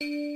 you